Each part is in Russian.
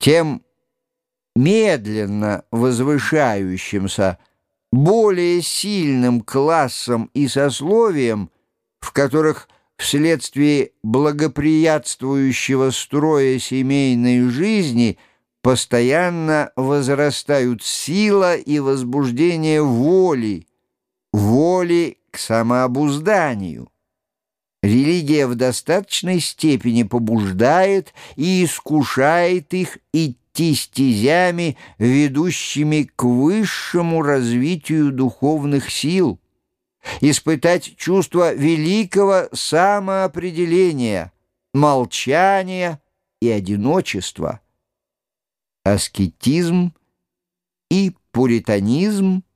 тем медленно возвышающимся, более сильным классом и сословием, в которых вследствие благоприятствующего строя семейной жизни постоянно возрастают сила и возбуждение воли, воли к самообузданию. Религия в достаточной степени побуждает и искушает их идти стезями, ведущими к высшему развитию духовных сил, испытать чувство великого самоопределения, молчания и одиночества. Аскетизм и пуританизм –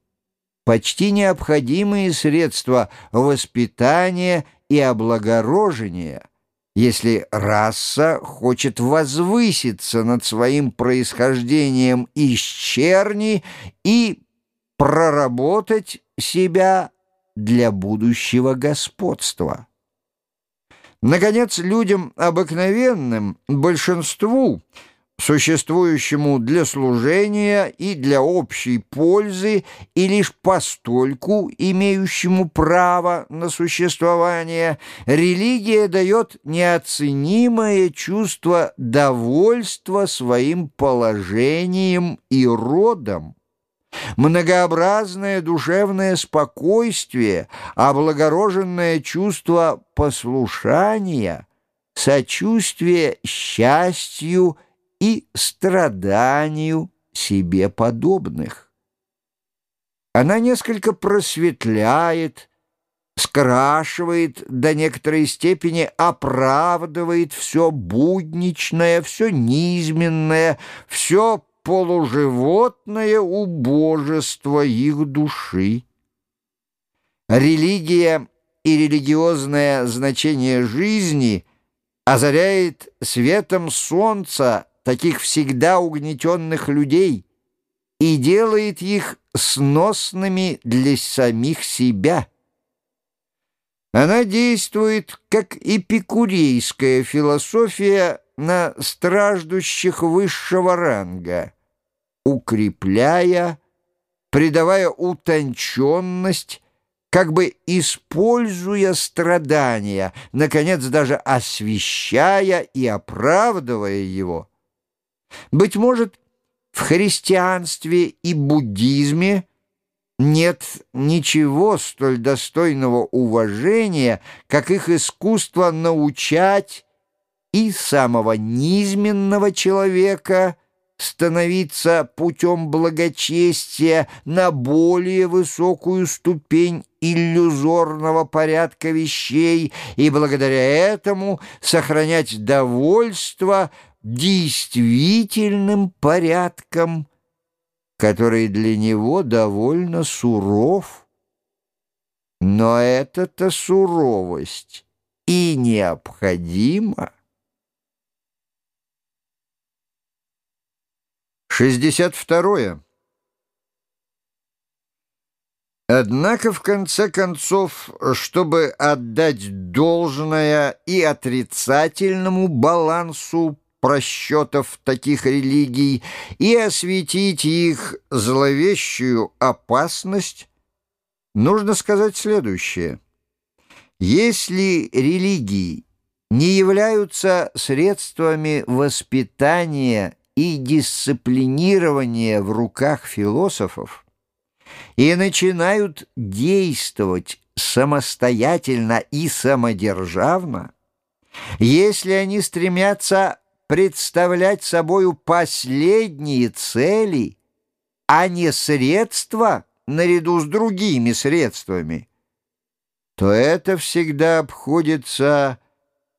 почти необходимые средства воспитания и облагорожения, если раса хочет возвыситься над своим происхождением из черни и проработать себя для будущего господства. Наконец, людям обыкновенным, большинству – существующему для служения и для общей пользы и лишь постольку имеющему право на существование, религия дает неоценимое чувство довольства своим положением и родом. Многообразное душевное спокойствие, облагороженное чувство послушания, сочувствие счастью и страданию себе подобных. Она несколько просветляет, скрашивает, до некоторой степени оправдывает все будничное, все низменное, все полуживотное убожество их души. Религия и религиозное значение жизни озаряет светом солнца таких всегда угнетенных людей и делает их сносными для самих себя. Она действует, как эпикурейская философия на страждущих высшего ранга, укрепляя, придавая утонченность, как бы используя страдания, наконец даже освещая и оправдывая его – быть может, в христианстве и буддизме нет ничего столь достойного уважения, как их искусство научать и самого низменного человека становиться путем благочестия на более высокую ступень иллюзорного порядка вещей и благодаря этому сохранять довольство действительным порядком, который для него довольно суров. Но эта-то суровость и необходима. 62. Однако, в конце концов, чтобы отдать должное и отрицательному балансу просчетов таких религий и осветить их зловещую опасность, нужно сказать следующее. Если религии не являются средствами воспитания и дисциплинирования в руках философов и начинают действовать самостоятельно и самодержавно, если они стремятся представлять собою последние цели, а не средства наряду с другими средствами, то это всегда обходится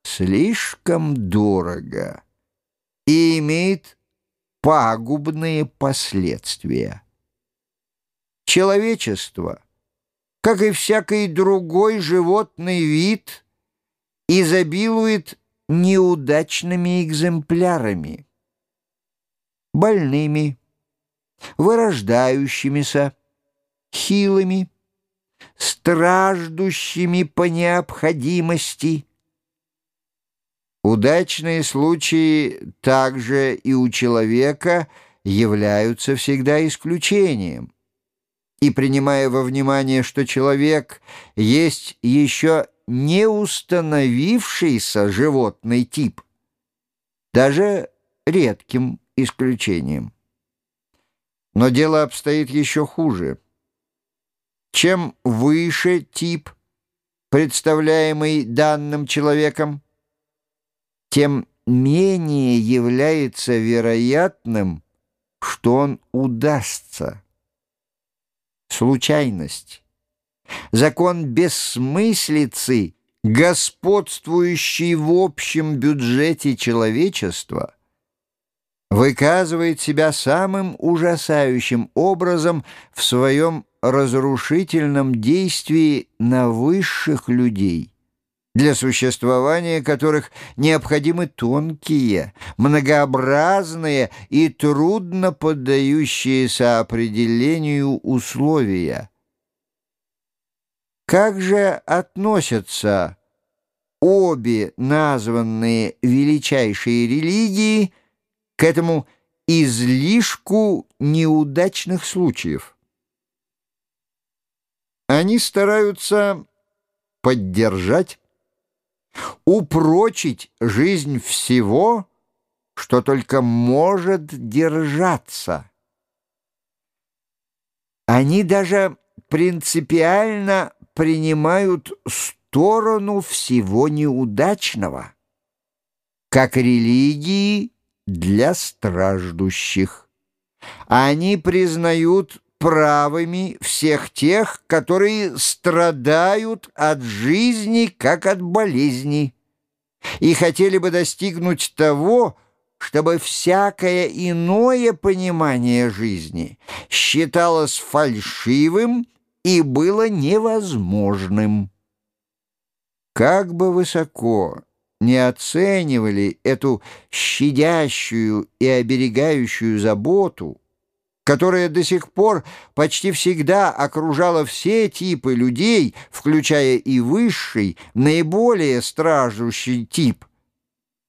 слишком дорого и имеет пагубные последствия. Человечество, как и всякий другой животный вид, изобилует неудачными экземплярами, больными, вырождающимися, хилыми, страждущими по необходимости. Удачные случаи также и у человека являются всегда исключением. И принимая во внимание, что человек есть еще не установившийся животный тип, даже редким исключением. Но дело обстоит еще хуже. Чем выше тип, представляемый данным человеком, тем менее является вероятным, что он удастся. Случайность, закон бессмыслицы, господствующий в общем бюджете человечества, выказывает себя самым ужасающим образом в своем разрушительном действии на высших людей для существования которых необходимы тонкие, многообразные и трудно поддающиеся определению условия. Как же относятся обе названные величайшие религии к этому излишку неудачных случаев? Они стараются поддержать упрочить жизнь всего, что только может держаться. Они даже принципиально принимают сторону всего неудачного, как религии для страждущих. Они признают правыми всех тех, которые страдают от жизни, как от болезни, и хотели бы достигнуть того, чтобы всякое иное понимание жизни считалось фальшивым и было невозможным. Как бы высоко не оценивали эту щадящую и оберегающую заботу, которая до сих пор почти всегда окружала все типы людей, включая и высший, наиболее страждущий тип.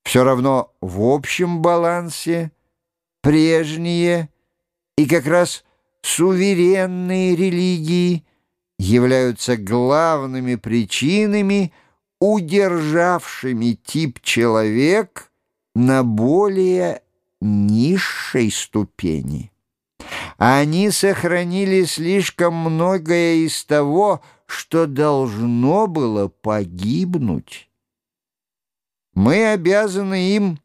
Все равно в общем балансе прежние и как раз суверенные религии являются главными причинами, удержавшими тип человек на более низшей ступени. Они сохранили слишком многое из того, что должно было погибнуть. Мы обязаны им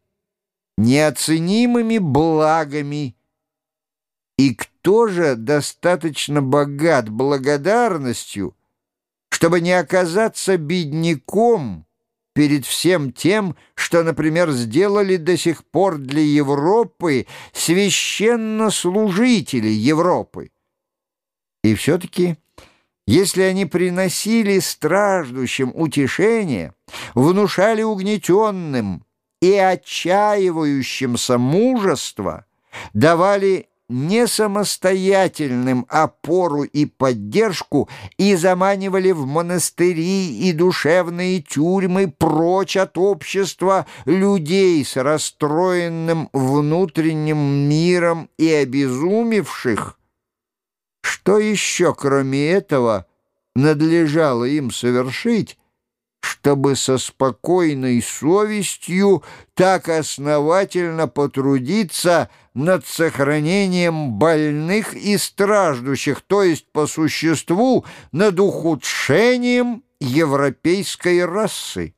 неоценимыми благами, и кто же достаточно богат благодарностью, чтобы не оказаться бедняком, перед всем тем, что, например, сделали до сих пор для Европы священнослужители Европы. И все-таки, если они приносили страждущим утешение, внушали угнетенным и отчаивающимся мужество, давали не самостоятельным опору и поддержку и заманивали в монастыри и душевные тюрьмы прочь от общества людей с расстроенным внутренним миром и обезумевших. Что еще, кроме этого, надлежало им совершить, чтобы со спокойной совестью так основательно потрудиться над сохранением больных и страждущих, то есть, по существу, над ухудшением европейской расы.